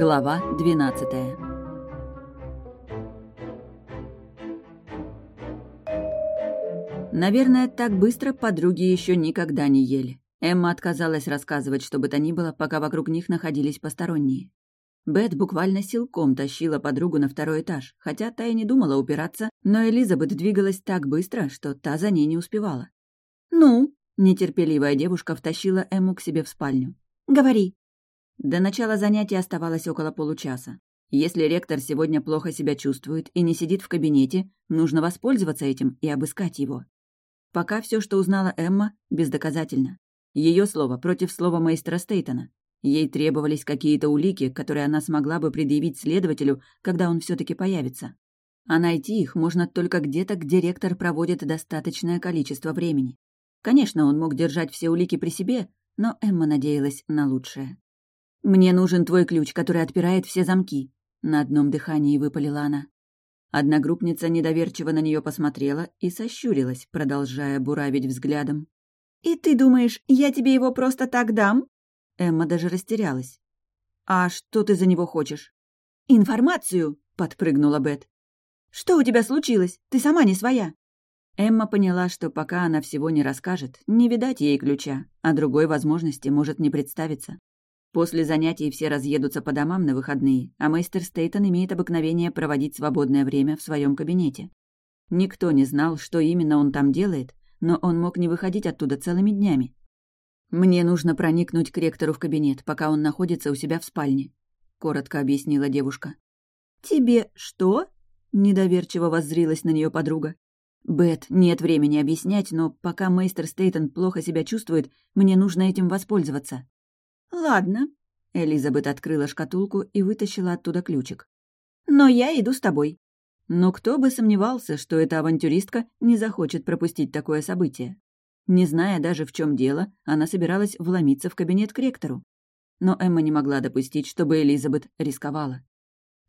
Глава 12 Наверное, так быстро подруги еще никогда не ели. Эмма отказалась рассказывать, что бы то ни было, пока вокруг них находились посторонние. Бет буквально силком тащила подругу на второй этаж, хотя та и не думала упираться, но Элизабет двигалась так быстро, что та за ней не успевала. «Ну?» — нетерпеливая девушка втащила Эмму к себе в спальню. «Говори». До начала занятия оставалось около получаса. Если ректор сегодня плохо себя чувствует и не сидит в кабинете, нужно воспользоваться этим и обыскать его. Пока все, что узнала Эмма, бездоказательно. Ее слово против слова мейстера Стейтона. Ей требовались какие-то улики, которые она смогла бы предъявить следователю, когда он все таки появится. А найти их можно только где-то, где ректор проводит достаточное количество времени. Конечно, он мог держать все улики при себе, но Эмма надеялась на лучшее. «Мне нужен твой ключ, который отпирает все замки», — на одном дыхании выпалила она. Одногруппница недоверчиво на нее посмотрела и сощурилась, продолжая буравить взглядом. «И ты думаешь, я тебе его просто так дам?» Эмма даже растерялась. «А что ты за него хочешь?» «Информацию!» — подпрыгнула Бет. «Что у тебя случилось? Ты сама не своя!» Эмма поняла, что пока она всего не расскажет, не видать ей ключа, а другой возможности может не представиться. После занятий все разъедутся по домам на выходные, а мейстер Стейтон имеет обыкновение проводить свободное время в своем кабинете. Никто не знал, что именно он там делает, но он мог не выходить оттуда целыми днями. «Мне нужно проникнуть к ректору в кабинет, пока он находится у себя в спальне», — коротко объяснила девушка. «Тебе что?» — недоверчиво воззрилась на нее подруга. «Бет, нет времени объяснять, но пока мейстер Стейтон плохо себя чувствует, мне нужно этим воспользоваться». «Ладно», — Элизабет открыла шкатулку и вытащила оттуда ключик. «Но я иду с тобой». Но кто бы сомневался, что эта авантюристка не захочет пропустить такое событие. Не зная даже, в чем дело, она собиралась вломиться в кабинет к ректору. Но Эмма не могла допустить, чтобы Элизабет рисковала.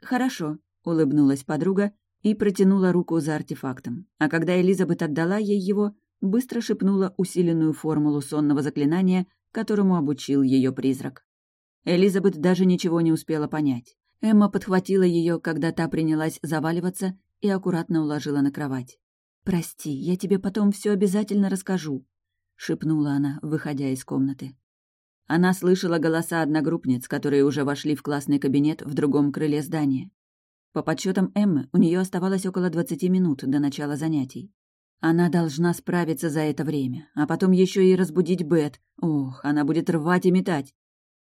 «Хорошо», — улыбнулась подруга и протянула руку за артефактом. А когда Элизабет отдала ей его, быстро шепнула усиленную формулу сонного заклинания, которому обучил ее призрак. Элизабет даже ничего не успела понять. Эмма подхватила ее, когда та принялась заваливаться, и аккуратно уложила на кровать. «Прости, я тебе потом все обязательно расскажу», шепнула она, выходя из комнаты. Она слышала голоса одногруппниц, которые уже вошли в классный кабинет в другом крыле здания. По подсчетам Эммы, у нее оставалось около 20 минут до начала занятий. Она должна справиться за это время, а потом еще и разбудить Бет. Ох, она будет рвать и метать.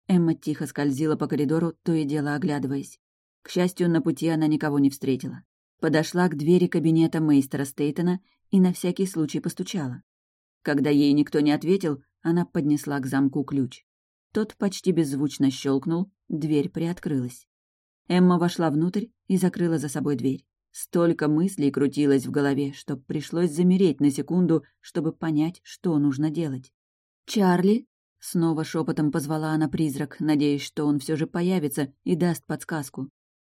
Эмма тихо скользила по коридору, то и дело оглядываясь. К счастью, на пути она никого не встретила. Подошла к двери кабинета мейстера Стейтона и на всякий случай постучала. Когда ей никто не ответил, она поднесла к замку ключ. Тот почти беззвучно щелкнул, дверь приоткрылась. Эмма вошла внутрь и закрыла за собой дверь. Столько мыслей крутилось в голове, что пришлось замереть на секунду, чтобы понять, что нужно делать. «Чарли?» — снова шепотом позвала она призрак, надеясь, что он все же появится и даст подсказку.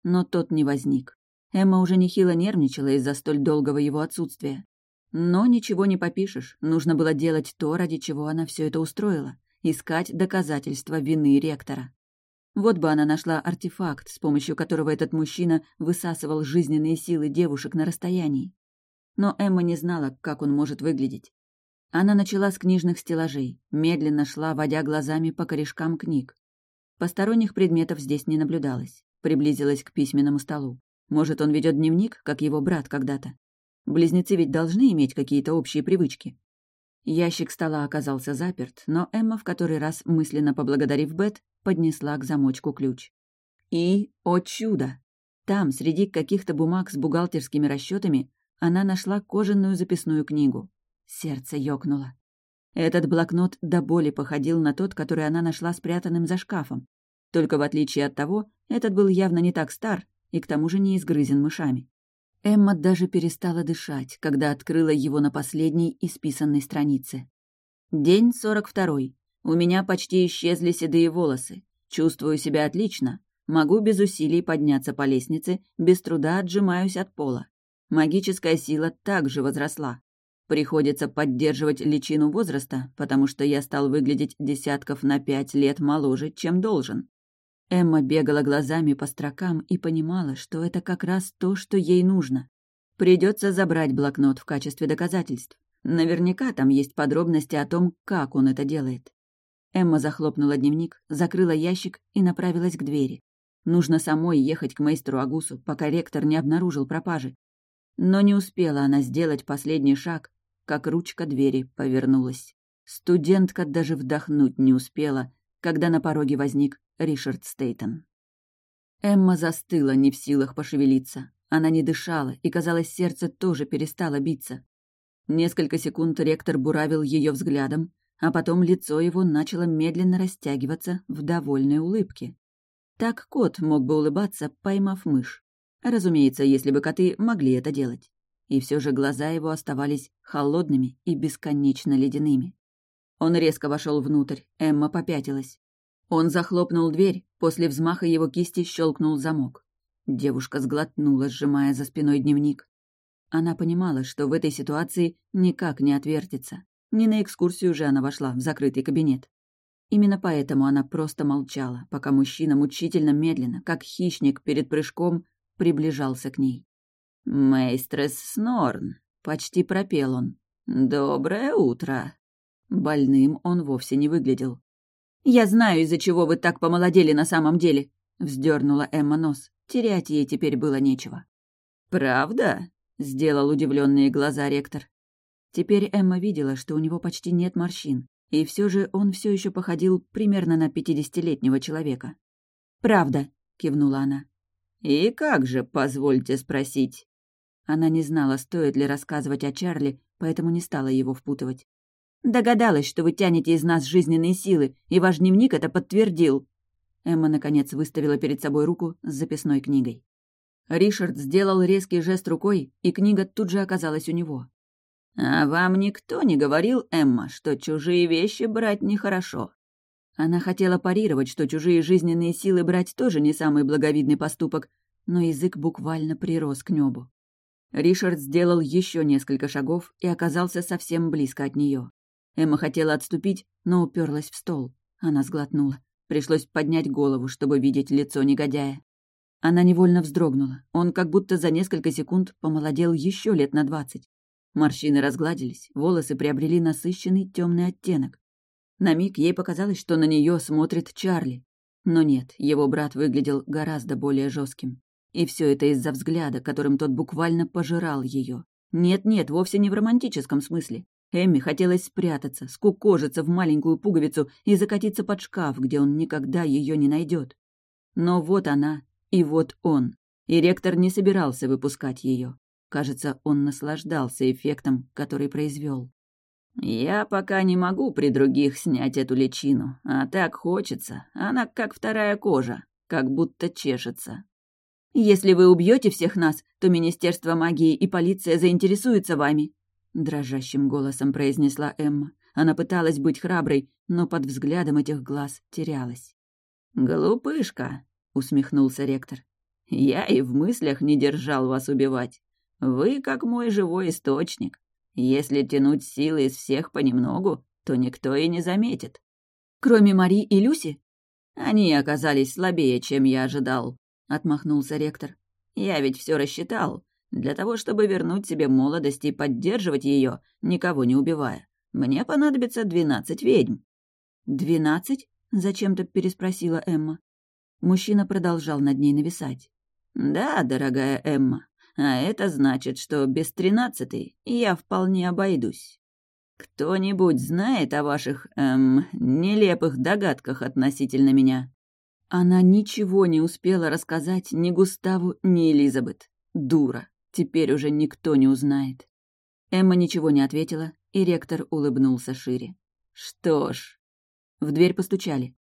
Но тот не возник. Эмма уже нехило нервничала из-за столь долгого его отсутствия. Но ничего не попишешь, нужно было делать то, ради чего она все это устроила — искать доказательства вины ректора. Вот бы она нашла артефакт, с помощью которого этот мужчина высасывал жизненные силы девушек на расстоянии. Но Эмма не знала, как он может выглядеть. Она начала с книжных стеллажей, медленно шла, водя глазами по корешкам книг. Посторонних предметов здесь не наблюдалось. Приблизилась к письменному столу. Может, он ведет дневник, как его брат когда-то. Близнецы ведь должны иметь какие-то общие привычки. Ящик стола оказался заперт, но Эмма в который раз, мысленно поблагодарив Бет, поднесла к замочку ключ. И, о чудо! Там, среди каких-то бумаг с бухгалтерскими расчетами, она нашла кожаную записную книгу. Сердце ёкнуло. Этот блокнот до боли походил на тот, который она нашла спрятанным за шкафом. Только в отличие от того, этот был явно не так стар и к тому же не изгрызен мышами. Эмма даже перестала дышать, когда открыла его на последней исписанной странице. День сорок второй. У меня почти исчезли седые волосы. Чувствую себя отлично. Могу без усилий подняться по лестнице, без труда отжимаюсь от пола. Магическая сила также возросла. Приходится поддерживать личину возраста, потому что я стал выглядеть десятков на пять лет моложе, чем должен. Эмма бегала глазами по строкам и понимала, что это как раз то, что ей нужно. Придется забрать блокнот в качестве доказательств. Наверняка там есть подробности о том, как он это делает. Эмма захлопнула дневник, закрыла ящик и направилась к двери. Нужно самой ехать к мейстеру Агусу, пока ректор не обнаружил пропажи. Но не успела она сделать последний шаг, как ручка двери повернулась. Студентка даже вдохнуть не успела, когда на пороге возник Ришард Стейтон. Эмма застыла, не в силах пошевелиться. Она не дышала, и, казалось, сердце тоже перестало биться. Несколько секунд ректор буравил ее взглядом, а потом лицо его начало медленно растягиваться в довольной улыбке. Так кот мог бы улыбаться, поймав мышь. Разумеется, если бы коты могли это делать. И все же глаза его оставались холодными и бесконечно ледяными. Он резко вошел внутрь, Эмма попятилась. Он захлопнул дверь, после взмаха его кисти щелкнул замок. Девушка сглотнула, сжимая за спиной дневник. Она понимала, что в этой ситуации никак не отвертится. Не на экскурсию же она вошла в закрытый кабинет. Именно поэтому она просто молчала, пока мужчина мучительно медленно, как хищник перед прыжком, приближался к ней. «Мейстрес Снорн», — почти пропел он. «Доброе утро». Больным он вовсе не выглядел. «Я знаю, из-за чего вы так помолодели на самом деле», — вздернула Эмма нос. Терять ей теперь было нечего. «Правда?» — сделал удивленные глаза ректор. Теперь Эмма видела, что у него почти нет морщин, и все же он все еще походил примерно на пятидесятилетнего человека. «Правда», — кивнула она. «И как же, позвольте спросить?» Она не знала, стоит ли рассказывать о Чарли, поэтому не стала его впутывать. «Догадалась, что вы тянете из нас жизненные силы, и ваш дневник это подтвердил». Эмма, наконец, выставила перед собой руку с записной книгой. Ришард сделал резкий жест рукой, и книга тут же оказалась у него. «А вам никто не говорил, Эмма, что чужие вещи брать нехорошо?» Она хотела парировать, что чужие жизненные силы брать тоже не самый благовидный поступок, но язык буквально прирос к небу. Ришард сделал еще несколько шагов и оказался совсем близко от нее. Эмма хотела отступить, но уперлась в стол. Она сглотнула. Пришлось поднять голову, чтобы видеть лицо негодяя. Она невольно вздрогнула. Он как будто за несколько секунд помолодел еще лет на двадцать. Морщины разгладились, волосы приобрели насыщенный темный оттенок. На миг ей показалось, что на нее смотрит Чарли. Но нет, его брат выглядел гораздо более жестким. И все это из-за взгляда, которым тот буквально пожирал ее. Нет-нет, вовсе не в романтическом смысле. Эмми хотелось спрятаться, скукожиться в маленькую пуговицу и закатиться под шкаф, где он никогда ее не найдет. Но вот она, и вот он. И ректор не собирался выпускать ее. Кажется, он наслаждался эффектом, который произвел. «Я пока не могу при других снять эту личину, а так хочется. Она как вторая кожа, как будто чешется». «Если вы убьете всех нас, то Министерство магии и полиция заинтересуются вами», — дрожащим голосом произнесла Эмма. Она пыталась быть храброй, но под взглядом этих глаз терялась. «Глупышка», — усмехнулся ректор. «Я и в мыслях не держал вас убивать. Вы как мой живой источник. Если тянуть силы из всех понемногу, то никто и не заметит. Кроме Мари и Люси? Они оказались слабее, чем я ожидал, отмахнулся ректор. Я ведь все рассчитал. Для того, чтобы вернуть себе молодость и поддерживать ее, никого не убивая. Мне понадобится двенадцать ведьм. «Двенадцать?» — зачем-то переспросила Эмма. Мужчина продолжал над ней нависать. «Да, дорогая Эмма, а это значит, что без тринадцатой я вполне обойдусь. Кто-нибудь знает о ваших, эм, нелепых догадках относительно меня?» Она ничего не успела рассказать ни Густаву, ни Элизабет. Дура. Теперь уже никто не узнает. Эмма ничего не ответила, и ректор улыбнулся шире. «Что ж...» В дверь постучали.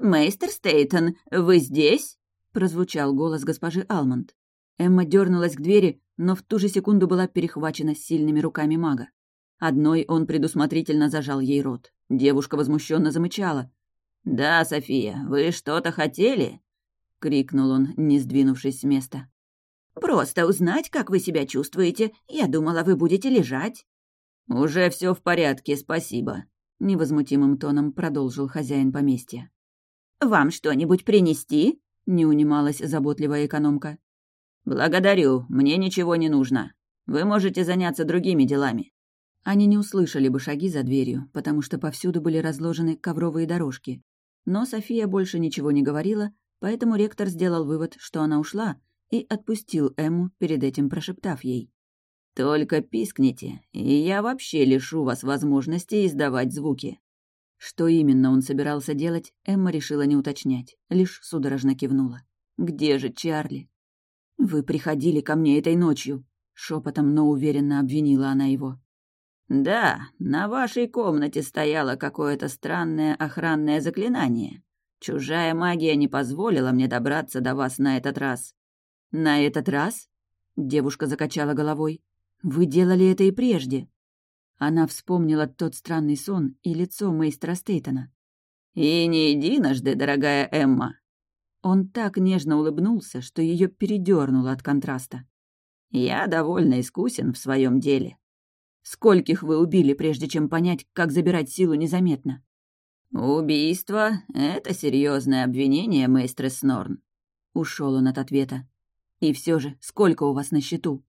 «Мейстер Стейтон, вы здесь?» — прозвучал голос госпожи Алмонд. Эмма дернулась к двери, но в ту же секунду была перехвачена сильными руками мага. Одной он предусмотрительно зажал ей рот. Девушка возмущенно замычала. «Да, София, вы что-то хотели?» — крикнул он, не сдвинувшись с места. «Просто узнать, как вы себя чувствуете. Я думала, вы будете лежать». «Уже все в порядке, спасибо», — невозмутимым тоном продолжил хозяин поместья. «Вам что-нибудь принести?» — не унималась заботливая экономка. «Благодарю, мне ничего не нужно. Вы можете заняться другими делами». Они не услышали бы шаги за дверью, потому что повсюду были разложены ковровые дорожки. Но София больше ничего не говорила, поэтому ректор сделал вывод, что она ушла, и отпустил Эмму, перед этим прошептав ей. «Только пискните, и я вообще лишу вас возможности издавать звуки». Что именно он собирался делать, Эмма решила не уточнять, лишь судорожно кивнула. «Где же Чарли?» «Вы приходили ко мне этой ночью», — шепотом, но уверенно обвинила она его. «Да, на вашей комнате стояло какое-то странное охранное заклинание. Чужая магия не позволила мне добраться до вас на этот раз». «На этот раз?» — девушка закачала головой. «Вы делали это и прежде». Она вспомнила тот странный сон и лицо мейстера Стейтона. «И не единожды, дорогая Эмма». Он так нежно улыбнулся, что ее передернуло от контраста. «Я довольно искусен в своем деле. Скольких вы убили, прежде чем понять, как забирать силу незаметно? Убийство — это серьезное обвинение, мейстер Снорн. Ушел он от ответа. И все же, сколько у вас на счету?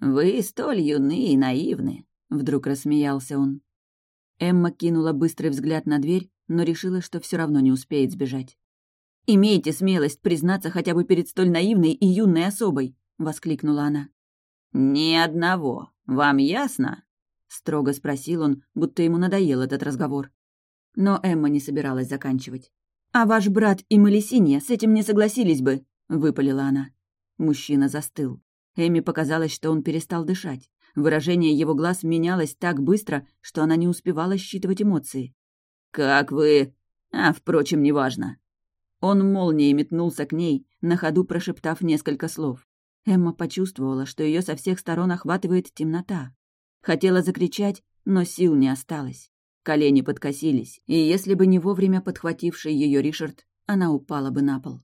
Вы столь юны и наивны, вдруг рассмеялся он. Эмма кинула быстрый взгляд на дверь, но решила, что все равно не успеет сбежать. «Имейте смелость признаться хотя бы перед столь наивной и юной особой!» — воскликнула она. «Ни одного. Вам ясно?» строго спросил он, будто ему надоел этот разговор. Но Эмма не собиралась заканчивать. «А ваш брат и Малисинья с этим не согласились бы», — выпалила она. Мужчина застыл. Эми показалось, что он перестал дышать. Выражение его глаз менялось так быстро, что она не успевала считывать эмоции. «Как вы...» «А, впрочем, неважно». Он молнией метнулся к ней, на ходу прошептав несколько слов. Эмма почувствовала, что ее со всех сторон охватывает темнота. Хотела закричать, но сил не осталось. Колени подкосились, и если бы не вовремя подхвативший ее Ришард, она упала бы на пол.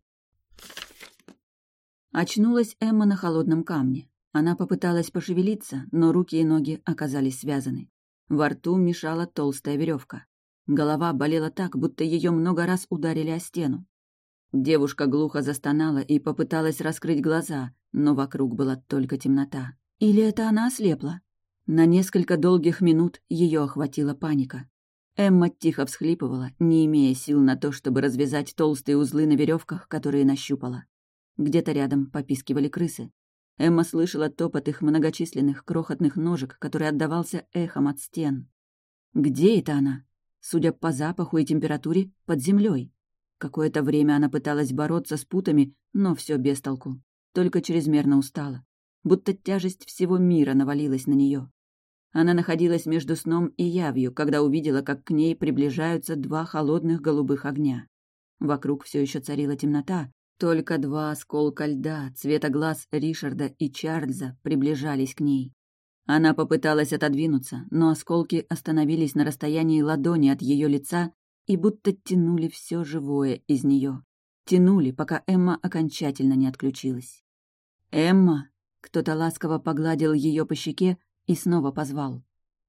Очнулась Эмма на холодном камне. Она попыталась пошевелиться, но руки и ноги оказались связаны. Во рту мешала толстая веревка. Голова болела так, будто ее много раз ударили о стену. Девушка глухо застонала и попыталась раскрыть глаза, но вокруг была только темнота. Или это она ослепла? На несколько долгих минут ее охватила паника. Эмма тихо всхлипывала, не имея сил на то, чтобы развязать толстые узлы на веревках, которые нащупала. Где-то рядом попискивали крысы. Эмма слышала топот их многочисленных крохотных ножек, который отдавался эхом от стен. Где это она? Судя по запаху и температуре, под землей. Какое-то время она пыталась бороться с путами, но все без толку. Только чрезмерно устала. Будто тяжесть всего мира навалилась на нее. Она находилась между сном и явью, когда увидела, как к ней приближаются два холодных голубых огня. Вокруг все еще царила темнота, только два осколка льда, цвета глаз Ришарда и Чарльза, приближались к ней. Она попыталась отодвинуться, но осколки остановились на расстоянии ладони от ее лица и будто тянули все живое из нее. Тянули, пока Эмма окончательно не отключилась. «Эмма!» Кто-то ласково погладил ее по щеке, и снова позвал.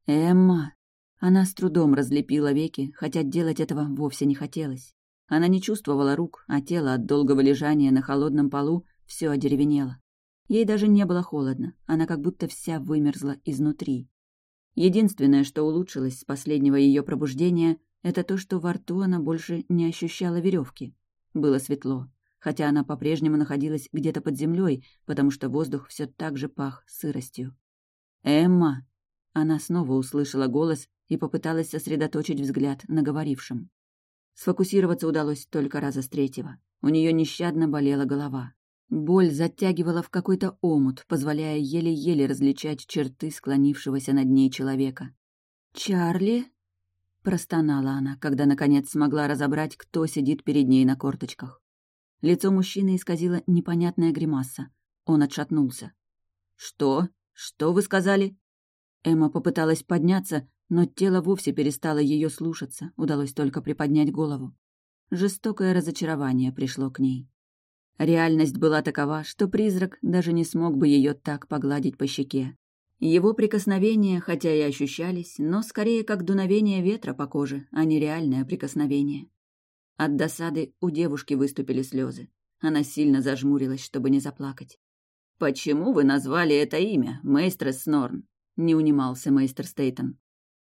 «Эмма!» Она с трудом разлепила веки, хотя делать этого вовсе не хотелось. Она не чувствовала рук, а тело от долгого лежания на холодном полу все одеревенело. Ей даже не было холодно, она как будто вся вымерзла изнутри. Единственное, что улучшилось с последнего ее пробуждения, это то, что во рту она больше не ощущала веревки. Было светло, хотя она по-прежнему находилась где-то под землей, потому что воздух все так же пах сыростью. «Эмма!» Она снова услышала голос и попыталась сосредоточить взгляд на говорившем. Сфокусироваться удалось только раза с третьего. У нее нещадно болела голова. Боль затягивала в какой-то омут, позволяя еле-еле различать черты склонившегося над ней человека. «Чарли?» — простонала она, когда наконец смогла разобрать, кто сидит перед ней на корточках. Лицо мужчины исказило непонятная гримаса. Он отшатнулся. «Что?» «Что вы сказали?» Эмма попыталась подняться, но тело вовсе перестало ее слушаться, удалось только приподнять голову. Жестокое разочарование пришло к ней. Реальность была такова, что призрак даже не смог бы ее так погладить по щеке. Его прикосновения, хотя и ощущались, но скорее как дуновение ветра по коже, а не реальное прикосновение. От досады у девушки выступили слезы. Она сильно зажмурилась, чтобы не заплакать. «Почему вы назвали это имя, мейстрес Снорн?» — не унимался мейстер Стейтон.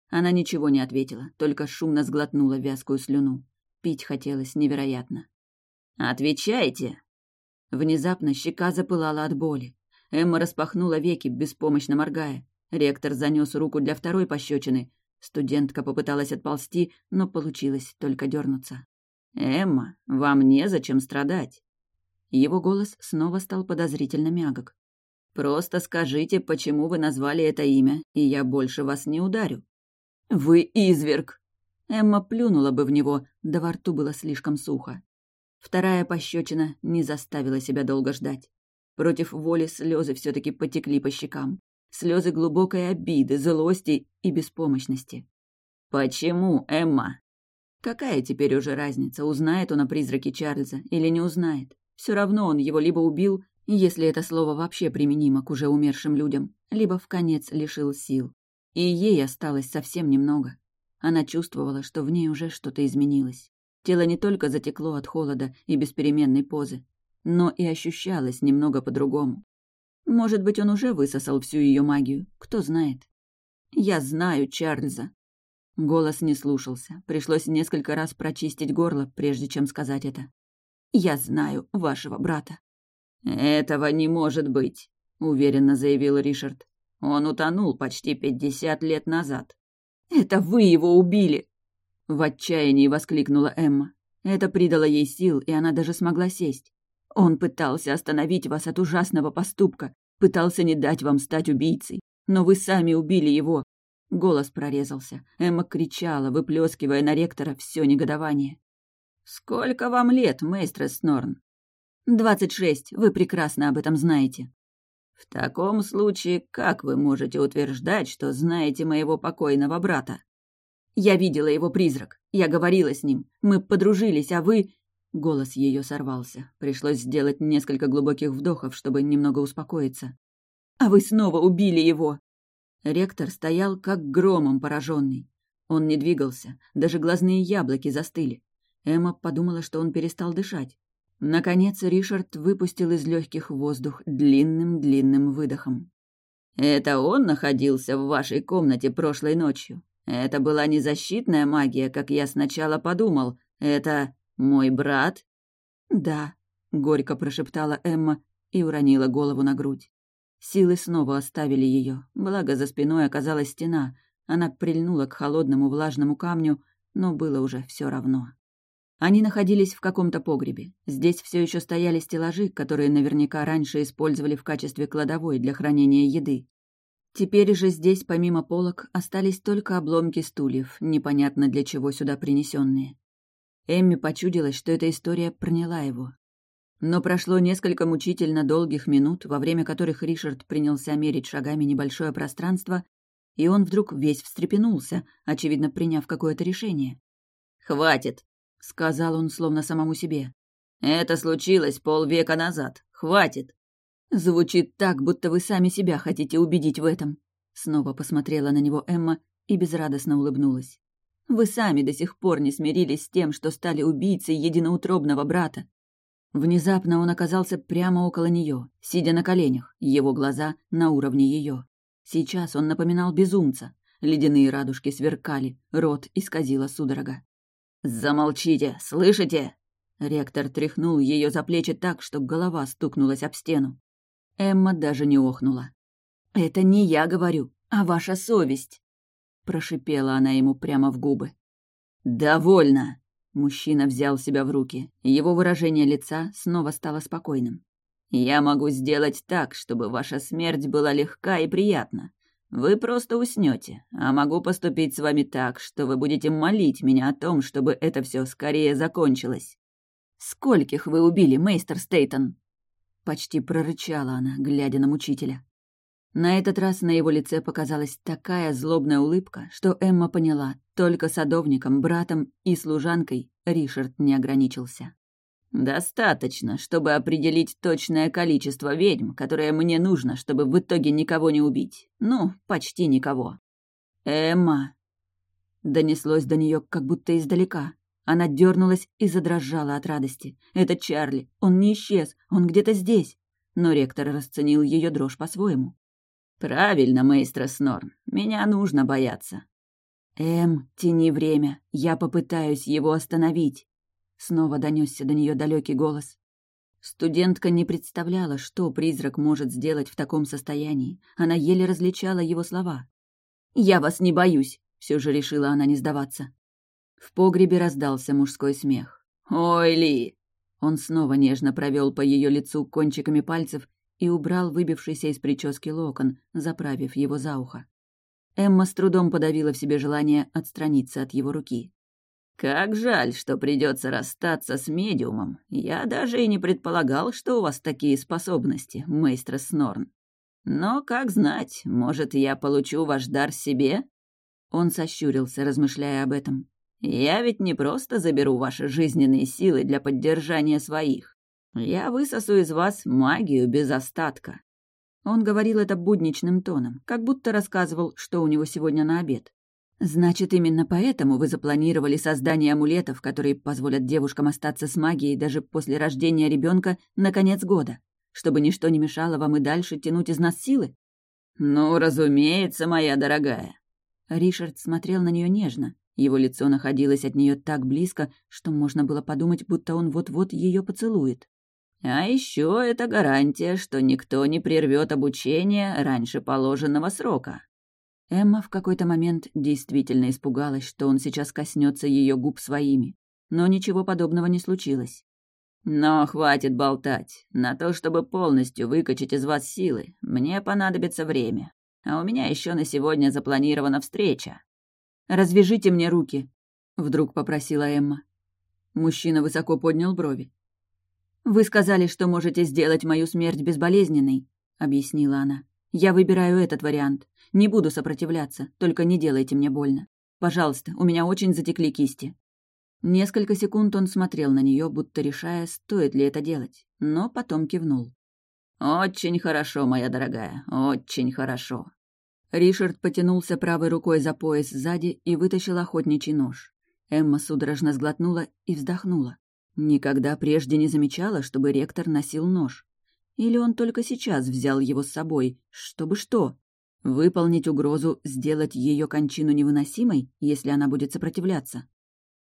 Она ничего не ответила, только шумно сглотнула вязкую слюну. Пить хотелось невероятно. «Отвечайте!» Внезапно щека запылала от боли. Эмма распахнула веки, беспомощно моргая. Ректор занес руку для второй пощечины. Студентка попыталась отползти, но получилось только дернуться. «Эмма, вам незачем страдать». Его голос снова стал подозрительно мягок. «Просто скажите, почему вы назвали это имя, и я больше вас не ударю». «Вы изверг!» Эмма плюнула бы в него, да во рту было слишком сухо. Вторая пощечина не заставила себя долго ждать. Против воли слезы все таки потекли по щекам. Слезы глубокой обиды, злости и беспомощности. «Почему, Эмма?» Какая теперь уже разница, узнает он о призраке Чарльза или не узнает? Все равно он его либо убил, если это слово вообще применимо к уже умершим людям, либо в конец лишил сил. И ей осталось совсем немного. Она чувствовала, что в ней уже что-то изменилось. Тело не только затекло от холода и беспеременной позы, но и ощущалось немного по-другому. Может быть, он уже высосал всю ее магию, кто знает. «Я знаю Чарльза». Голос не слушался, пришлось несколько раз прочистить горло, прежде чем сказать это. «Я знаю вашего брата». «Этого не может быть», — уверенно заявил Ришард. «Он утонул почти пятьдесят лет назад». «Это вы его убили!» В отчаянии воскликнула Эмма. Это придало ей сил, и она даже смогла сесть. Он пытался остановить вас от ужасного поступка, пытался не дать вам стать убийцей, но вы сами убили его. Голос прорезался. Эмма кричала, выплескивая на ректора все негодование. «Сколько вам лет, мейстрес Снорн?» «Двадцать шесть, вы прекрасно об этом знаете». «В таком случае, как вы можете утверждать, что знаете моего покойного брата?» Я видела его призрак. Я говорила с ним. Мы подружились, а вы...» Голос ее сорвался. Пришлось сделать несколько глубоких вдохов, чтобы немного успокоиться. «А вы снова убили его!» Ректор стоял как громом пораженный. Он не двигался, даже глазные яблоки застыли. Эмма подумала, что он перестал дышать. Наконец Ришард выпустил из легких воздух длинным-длинным выдохом. «Это он находился в вашей комнате прошлой ночью?» Это была не защитная магия, как я сначала подумал. Это мой брат?» «Да», — горько прошептала Эмма и уронила голову на грудь. Силы снова оставили ее, благо за спиной оказалась стена. Она прильнула к холодному влажному камню, но было уже все равно. Они находились в каком-то погребе. Здесь все еще стояли стеллажи, которые наверняка раньше использовали в качестве кладовой для хранения еды. Теперь же здесь, помимо полок, остались только обломки стульев, непонятно для чего сюда принесенные. Эмми почудилась, что эта история проняла его. Но прошло несколько мучительно долгих минут, во время которых Ришард принялся мерить шагами небольшое пространство, и он вдруг весь встрепенулся, очевидно, приняв какое-то решение. «Хватит», — сказал он словно самому себе. «Это случилось полвека назад. Хватит. Звучит так, будто вы сами себя хотите убедить в этом. Снова посмотрела на него Эмма и безрадостно улыбнулась. Вы сами до сих пор не смирились с тем, что стали убийцей единоутробного брата. Внезапно он оказался прямо около нее, сидя на коленях, его глаза на уровне ее. Сейчас он напоминал безумца. Ледяные радужки сверкали, рот исказила судорога. «Замолчите, слышите?» Ректор тряхнул ее за плечи так, что голова стукнулась об стену. Эмма даже не охнула. «Это не я говорю, а ваша совесть!» Прошипела она ему прямо в губы. «Довольно!» Мужчина взял себя в руки. Его выражение лица снова стало спокойным. «Я могу сделать так, чтобы ваша смерть была легка и приятна. Вы просто уснете, а могу поступить с вами так, что вы будете молить меня о том, чтобы это все скорее закончилось». «Скольких вы убили, мейстер Стейтон?» Почти прорычала она, глядя на мучителя. На этот раз на его лице показалась такая злобная улыбка, что Эмма поняла, только садовником, братом и служанкой Ришард не ограничился. «Достаточно, чтобы определить точное количество ведьм, которое мне нужно, чтобы в итоге никого не убить. Ну, почти никого». «Эмма!» Донеслось до нее как будто издалека. Она дернулась и задрожала от радости. «Это Чарли! Он не исчез! Он где-то здесь!» Но ректор расценил ее дрожь по-своему. «Правильно, мейстер Снорн. Меня нужно бояться». «Эм, тяни время. Я попытаюсь его остановить». Снова донесся до нее далекий голос. Студентка не представляла, что призрак может сделать в таком состоянии. Она еле различала его слова. «Я вас не боюсь», — все же решила она не сдаваться. В погребе раздался мужской смех. «Ой, Ли!» Он снова нежно провел по ее лицу кончиками пальцев и убрал выбившийся из прически локон, заправив его за ухо. Эмма с трудом подавила в себе желание отстраниться от его руки. «Как жаль, что придется расстаться с медиумом. Я даже и не предполагал, что у вас такие способности, мейстер Снорн. Но, как знать, может, я получу ваш дар себе?» Он сощурился, размышляя об этом. «Я ведь не просто заберу ваши жизненные силы для поддержания своих. Я высосу из вас магию без остатка». Он говорил это будничным тоном, как будто рассказывал, что у него сегодня на обед. «Значит, именно поэтому вы запланировали создание амулетов, которые позволят девушкам остаться с магией даже после рождения ребенка на конец года, чтобы ничто не мешало вам и дальше тянуть из нас силы?» «Ну, разумеется, моя дорогая». Ришард смотрел на нее нежно. Его лицо находилось от нее так близко, что можно было подумать, будто он вот-вот ее поцелует. «А еще это гарантия, что никто не прервет обучение раньше положенного срока». Эмма в какой-то момент действительно испугалась, что он сейчас коснется ее губ своими. Но ничего подобного не случилось. «Но хватит болтать. На то, чтобы полностью выкачать из вас силы, мне понадобится время. А у меня еще на сегодня запланирована встреча». «Развяжите мне руки», — вдруг попросила Эмма. Мужчина высоко поднял брови. «Вы сказали, что можете сделать мою смерть безболезненной», — объяснила она. «Я выбираю этот вариант. Не буду сопротивляться, только не делайте мне больно. Пожалуйста, у меня очень затекли кисти». Несколько секунд он смотрел на нее, будто решая, стоит ли это делать, но потом кивнул. «Очень хорошо, моя дорогая, очень хорошо». Ришард потянулся правой рукой за пояс сзади и вытащил охотничий нож. Эмма судорожно сглотнула и вздохнула. Никогда прежде не замечала, чтобы ректор носил нож. Или он только сейчас взял его с собой, чтобы что? Выполнить угрозу, сделать ее кончину невыносимой, если она будет сопротивляться.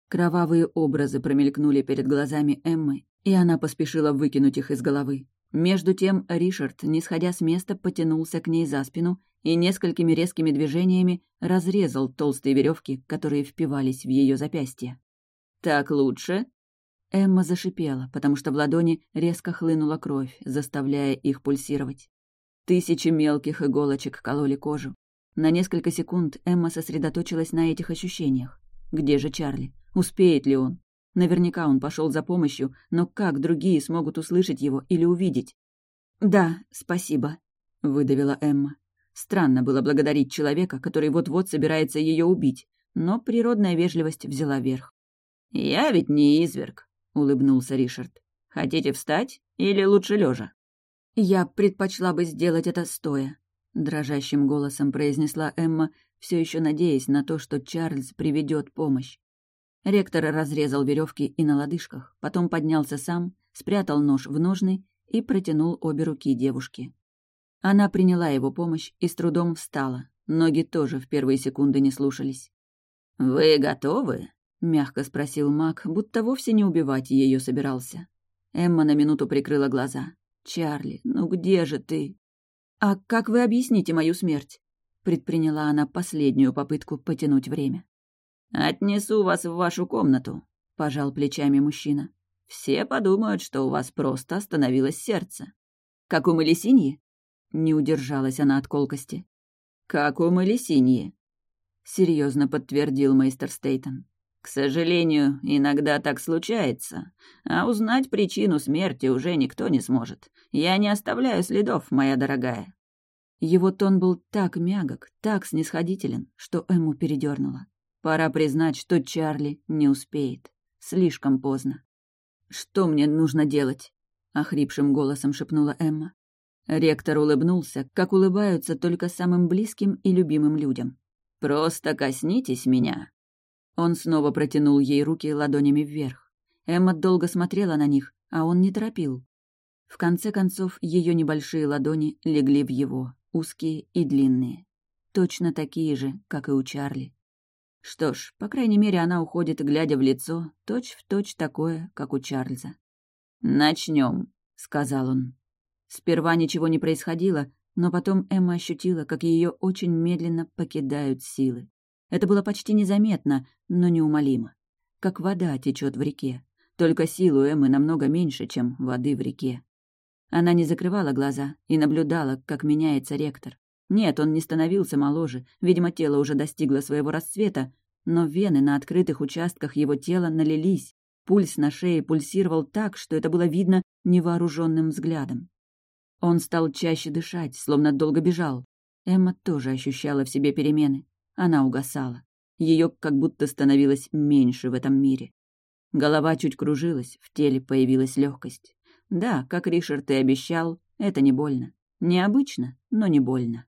Кровавые образы промелькнули перед глазами Эммы, и она поспешила выкинуть их из головы. Между тем Ришард, не сходя с места, потянулся к ней за спину и несколькими резкими движениями разрезал толстые веревки, которые впивались в ее запястье. «Так лучше?» Эмма зашипела, потому что в ладони резко хлынула кровь, заставляя их пульсировать. Тысячи мелких иголочек кололи кожу. На несколько секунд Эмма сосредоточилась на этих ощущениях. Где же Чарли? Успеет ли он? Наверняка он пошел за помощью, но как другие смогут услышать его или увидеть? «Да, спасибо», — выдавила Эмма. Странно было благодарить человека, который вот-вот собирается ее убить, но природная вежливость взяла верх. «Я ведь не изверг», — улыбнулся Ришард. «Хотите встать или лучше лежа? «Я предпочла бы сделать это стоя», — дрожащим голосом произнесла Эмма, все еще надеясь на то, что Чарльз приведет помощь. Ректор разрезал веревки и на лодыжках, потом поднялся сам, спрятал нож в ножны и протянул обе руки девушке. Она приняла его помощь и с трудом встала. Ноги тоже в первые секунды не слушались. «Вы готовы?» — мягко спросил маг, будто вовсе не убивать ее собирался. Эмма на минуту прикрыла глаза. «Чарли, ну где же ты?» «А как вы объясните мою смерть?» Предприняла она последнюю попытку потянуть время. «Отнесу вас в вашу комнату», — пожал плечами мужчина. «Все подумают, что у вас просто остановилось сердце». «Как у Малисиньи?» Не удержалась она от колкости. «Как у Малисиньи», — серьезно подтвердил мейстер Стейтон. К сожалению, иногда так случается, а узнать причину смерти уже никто не сможет. Я не оставляю следов, моя дорогая». Его тон был так мягок, так снисходителен, что Эму передернула. Пора признать, что Чарли не успеет. Слишком поздно. «Что мне нужно делать?» — охрипшим голосом шепнула Эмма. Ректор улыбнулся, как улыбаются только самым близким и любимым людям. «Просто коснитесь меня», Он снова протянул ей руки ладонями вверх. Эмма долго смотрела на них, а он не торопил. В конце концов, ее небольшие ладони легли в его, узкие и длинные. Точно такие же, как и у Чарли. Что ж, по крайней мере, она уходит, глядя в лицо, точь-в-точь точь такое, как у Чарльза. «Начнем», — сказал он. Сперва ничего не происходило, но потом Эмма ощутила, как ее очень медленно покидают силы. Это было почти незаметно, но неумолимо. Как вода течет в реке. Только силу Эммы намного меньше, чем воды в реке. Она не закрывала глаза и наблюдала, как меняется ректор. Нет, он не становился моложе, видимо, тело уже достигло своего расцвета, но вены на открытых участках его тела налились, пульс на шее пульсировал так, что это было видно невооруженным взглядом. Он стал чаще дышать, словно долго бежал. Эмма тоже ощущала в себе перемены. Она угасала. Ее как будто становилось меньше в этом мире. Голова чуть кружилась, в теле появилась легкость. Да, как Ришард и обещал, это не больно. Необычно, но не больно.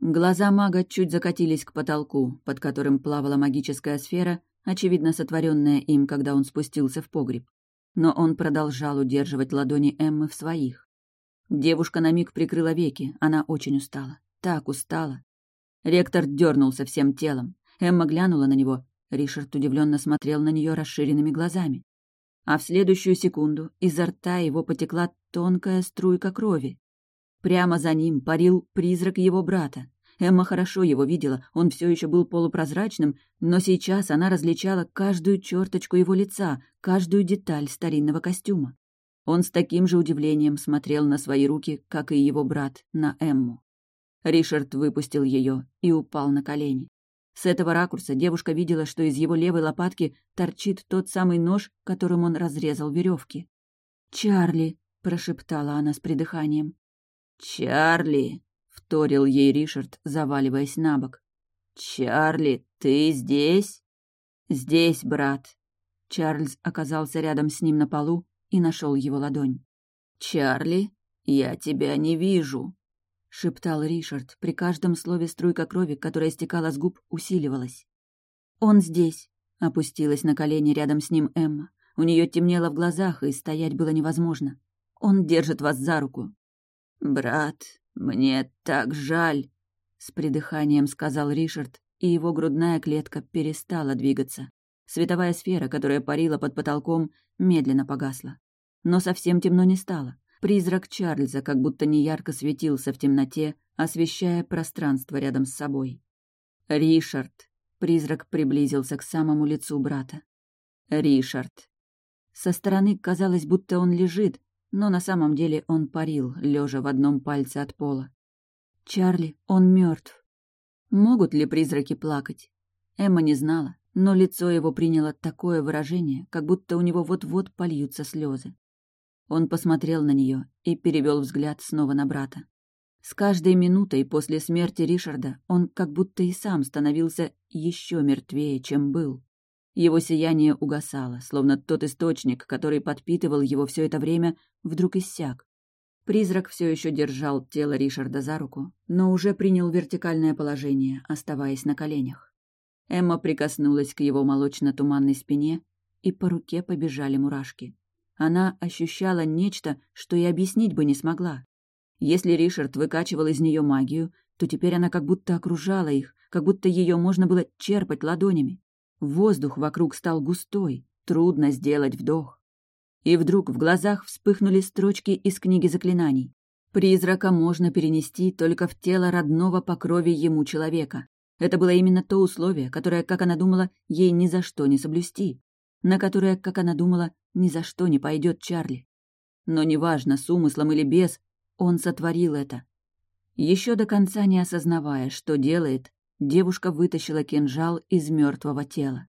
Глаза мага чуть закатились к потолку, под которым плавала магическая сфера, очевидно сотворенная им, когда он спустился в погреб. Но он продолжал удерживать ладони Эммы в своих. Девушка на миг прикрыла веки, она очень устала. Так устала. Ректор дернулся всем телом. Эмма глянула на него. Ришард удивленно смотрел на нее расширенными глазами. А в следующую секунду изо рта его потекла тонкая струйка крови. Прямо за ним парил призрак его брата. Эмма хорошо его видела, он все еще был полупрозрачным, но сейчас она различала каждую черточку его лица, каждую деталь старинного костюма. Он с таким же удивлением смотрел на свои руки, как и его брат, на Эмму. Ришард выпустил ее и упал на колени. С этого ракурса девушка видела, что из его левой лопатки торчит тот самый нож, которым он разрезал веревки. «Чарли!» — прошептала она с придыханием. «Чарли!» — вторил ей Ришард, заваливаясь на бок. «Чарли, ты здесь?» «Здесь, брат». Чарльз оказался рядом с ним на полу и нашел его ладонь. «Чарли, я тебя не вижу», — шептал Ришард. При каждом слове струйка крови, которая стекала с губ, усиливалась. «Он здесь», — опустилась на колени рядом с ним Эмма. У нее темнело в глазах, и стоять было невозможно. «Он держит вас за руку». «Брат, мне так жаль», — с придыханием сказал Ришард, и его грудная клетка перестала двигаться. Световая сфера, которая парила под потолком, медленно погасла. Но совсем темно не стало. Призрак Чарльза как будто неярко светился в темноте, освещая пространство рядом с собой. «Ришард!» Призрак приблизился к самому лицу брата. «Ришард!» Со стороны казалось, будто он лежит, но на самом деле он парил, лежа в одном пальце от пола. «Чарли, он мертв. Могут ли призраки плакать? Эмма не знала, но лицо его приняло такое выражение, как будто у него вот-вот польются слезы. Он посмотрел на нее и перевел взгляд снова на брата. С каждой минутой после смерти Ришарда он как будто и сам становился еще мертвее, чем был. Его сияние угасало, словно тот источник, который подпитывал его все это время, вдруг иссяк. Призрак все еще держал тело Ришарда за руку, но уже принял вертикальное положение, оставаясь на коленях. Эмма прикоснулась к его молочно-туманной спине, и по руке побежали мурашки. Она ощущала нечто, что и объяснить бы не смогла. Если Ришард выкачивал из нее магию, то теперь она как будто окружала их, как будто ее можно было черпать ладонями. Воздух вокруг стал густой, трудно сделать вдох. И вдруг в глазах вспыхнули строчки из книги заклинаний. Призрака можно перенести только в тело родного по крови ему человека. Это было именно то условие, которое, как она думала, ей ни за что не соблюсти на которое, как она думала, ни за что не пойдет Чарли. Но неважно, с умыслом или без, он сотворил это. Еще до конца не осознавая, что делает, девушка вытащила кинжал из мертвого тела.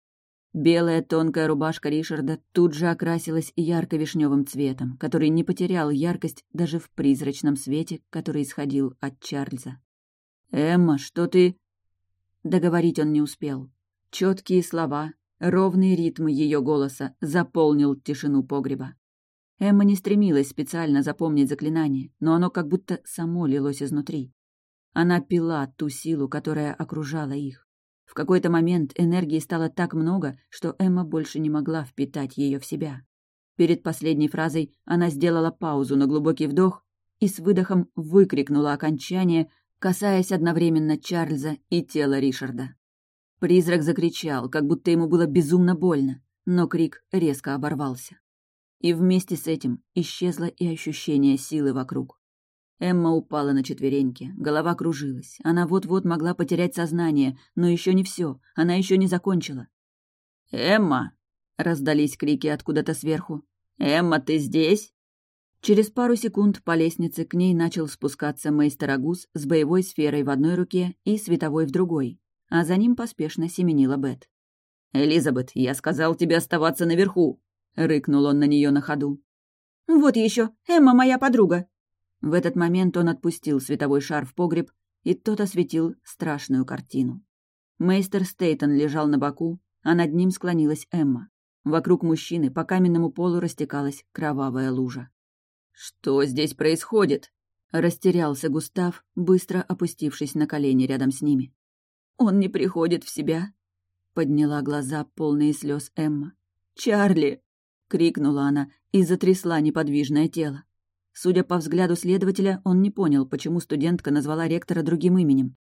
Белая тонкая рубашка Ришарда тут же окрасилась ярко-вишневым цветом, который не потерял яркость даже в призрачном свете, который исходил от Чарльза. «Эмма, что ты...» Договорить он не успел. Четкие слова, Ровный ритм ее голоса заполнил тишину погреба. Эмма не стремилась специально запомнить заклинание, но оно как будто само лилось изнутри. Она пила ту силу, которая окружала их. В какой-то момент энергии стало так много, что Эмма больше не могла впитать ее в себя. Перед последней фразой она сделала паузу на глубокий вдох и с выдохом выкрикнула окончание, касаясь одновременно Чарльза и тела Ришарда. Призрак закричал, как будто ему было безумно больно, но крик резко оборвался. И вместе с этим исчезло и ощущение силы вокруг. Эмма упала на четвереньки, голова кружилась. Она вот-вот могла потерять сознание, но еще не все, она еще не закончила. «Эмма!» — раздались крики откуда-то сверху. «Эмма, ты здесь?» Через пару секунд по лестнице к ней начал спускаться мейстер Агус с боевой сферой в одной руке и световой в другой, а за ним поспешно семенила Бет. «Элизабет, я сказал тебе оставаться наверху!» — рыкнул он на нее на ходу. «Вот еще, Эмма моя подруга!» В этот момент он отпустил световой шар в погреб, и тот осветил страшную картину. Мейстер Стейтон лежал на боку, а над ним склонилась Эмма. Вокруг мужчины по каменному полу растекалась кровавая лужа. «Что здесь происходит?» — растерялся Густав, быстро опустившись на колени рядом с ними. «Он не приходит в себя?» — подняла глаза, полные слез Эмма. «Чарли!» — крикнула она и затрясла неподвижное тело. Судя по взгляду следователя, он не понял, почему студентка назвала ректора другим именем.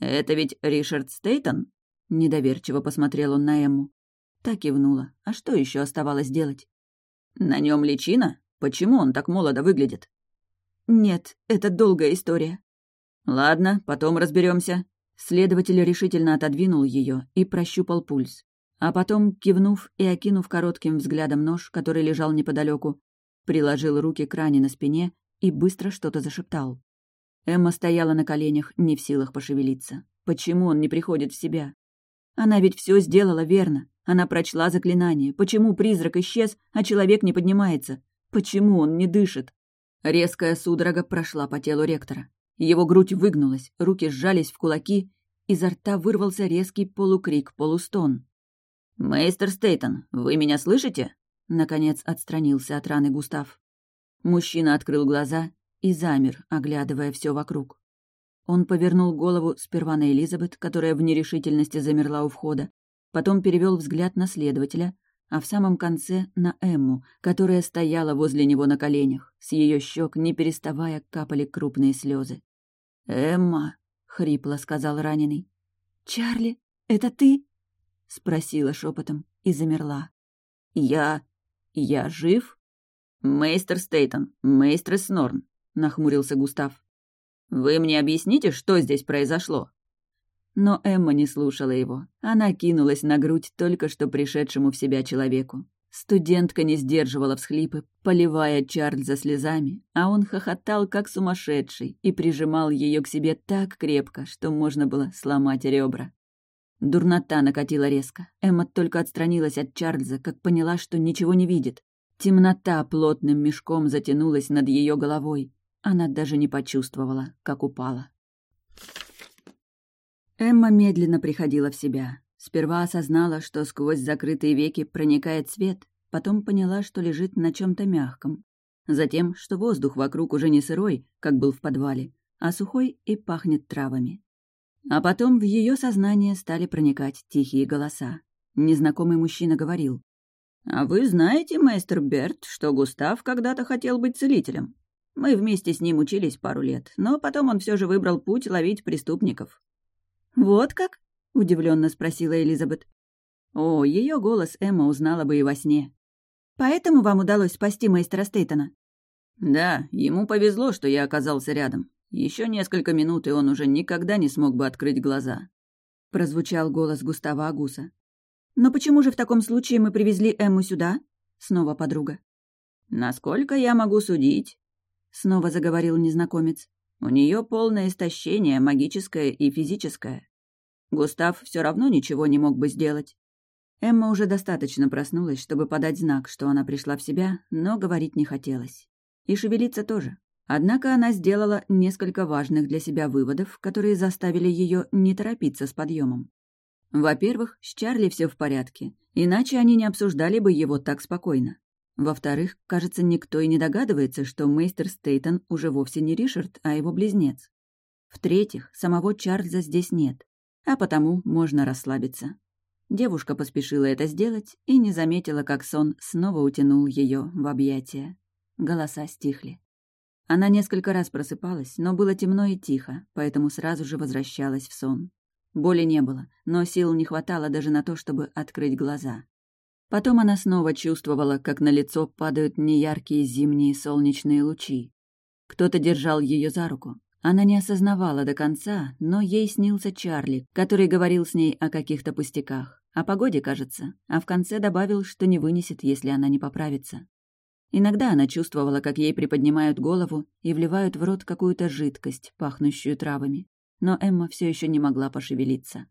«Это ведь Ришард Стейтон?» — недоверчиво посмотрел он на Эмму. Так кивнула. А что еще оставалось делать? «На нем личина?» Почему он так молодо выглядит?» «Нет, это долгая история». «Ладно, потом разберемся. Следователь решительно отодвинул ее и прощупал пульс. А потом, кивнув и окинув коротким взглядом нож, который лежал неподалеку, приложил руки к ране на спине и быстро что-то зашептал. Эмма стояла на коленях, не в силах пошевелиться. Почему он не приходит в себя? Она ведь все сделала верно. Она прочла заклинание. Почему призрак исчез, а человек не поднимается? Почему он не дышит? Резкая судорога прошла по телу ректора. Его грудь выгнулась, руки сжались в кулаки, изо рта вырвался резкий полукрик, полустон. «Мейстер Стейтон, вы меня слышите?» Наконец отстранился от раны Густав. Мужчина открыл глаза и замер, оглядывая все вокруг. Он повернул голову сперва на Элизабет, которая в нерешительности замерла у входа, потом перевел взгляд на следователя, а в самом конце на Эмму, которая стояла возле него на коленях. С ее щек, не переставая, капали крупные слезы. «Эмма», — хрипло сказал раненый. «Чарли, это ты?» — спросила шепотом и замерла. «Я... я жив?» «Мейстер Стейтон, мейстер Снорн», — нахмурился Густав. «Вы мне объясните, что здесь произошло?» Но Эмма не слушала его. Она кинулась на грудь только что пришедшему в себя человеку. Студентка не сдерживала всхлипы, поливая Чарльза слезами, а он хохотал, как сумасшедший, и прижимал ее к себе так крепко, что можно было сломать ребра. Дурнота накатила резко. Эмма только отстранилась от Чарльза, как поняла, что ничего не видит. Темнота плотным мешком затянулась над ее головой. Она даже не почувствовала, как упала. Эмма медленно приходила в себя. Сперва осознала, что сквозь закрытые веки проникает свет, потом поняла, что лежит на чем то мягком. Затем, что воздух вокруг уже не сырой, как был в подвале, а сухой и пахнет травами. А потом в ее сознание стали проникать тихие голоса. Незнакомый мужчина говорил. «А вы знаете, мастер Берт, что Густав когда-то хотел быть целителем? Мы вместе с ним учились пару лет, но потом он все же выбрал путь ловить преступников. «Вот как?» — удивленно спросила Элизабет. О, ее голос Эмма узнала бы и во сне. «Поэтому вам удалось спасти мастера Стейтона?» «Да, ему повезло, что я оказался рядом. Еще несколько минут, и он уже никогда не смог бы открыть глаза», — прозвучал голос Густава Агуса. «Но почему же в таком случае мы привезли Эмму сюда?» — снова подруга. «Насколько я могу судить?» — снова заговорил незнакомец. «У нее полное истощение, магическое и физическое. Густав все равно ничего не мог бы сделать. Эмма уже достаточно проснулась, чтобы подать знак, что она пришла в себя, но говорить не хотелось. И шевелиться тоже. Однако она сделала несколько важных для себя выводов, которые заставили ее не торопиться с подъемом. Во-первых, с Чарли все в порядке, иначе они не обсуждали бы его так спокойно. Во-вторых, кажется, никто и не догадывается, что мейстер Стейтон уже вовсе не Ришард, а его близнец. В-третьих, самого Чарльза здесь нет, а потому можно расслабиться. Девушка поспешила это сделать и не заметила, как сон снова утянул ее в объятия. Голоса стихли. Она несколько раз просыпалась, но было темно и тихо, поэтому сразу же возвращалась в сон. Боли не было, но сил не хватало даже на то, чтобы открыть глаза. Потом она снова чувствовала, как на лицо падают неяркие зимние солнечные лучи. Кто-то держал ее за руку. Она не осознавала до конца, но ей снился Чарли, который говорил с ней о каких-то пустяках. О погоде, кажется, а в конце добавил, что не вынесет, если она не поправится. Иногда она чувствовала, как ей приподнимают голову и вливают в рот какую-то жидкость, пахнущую травами. Но Эмма все еще не могла пошевелиться.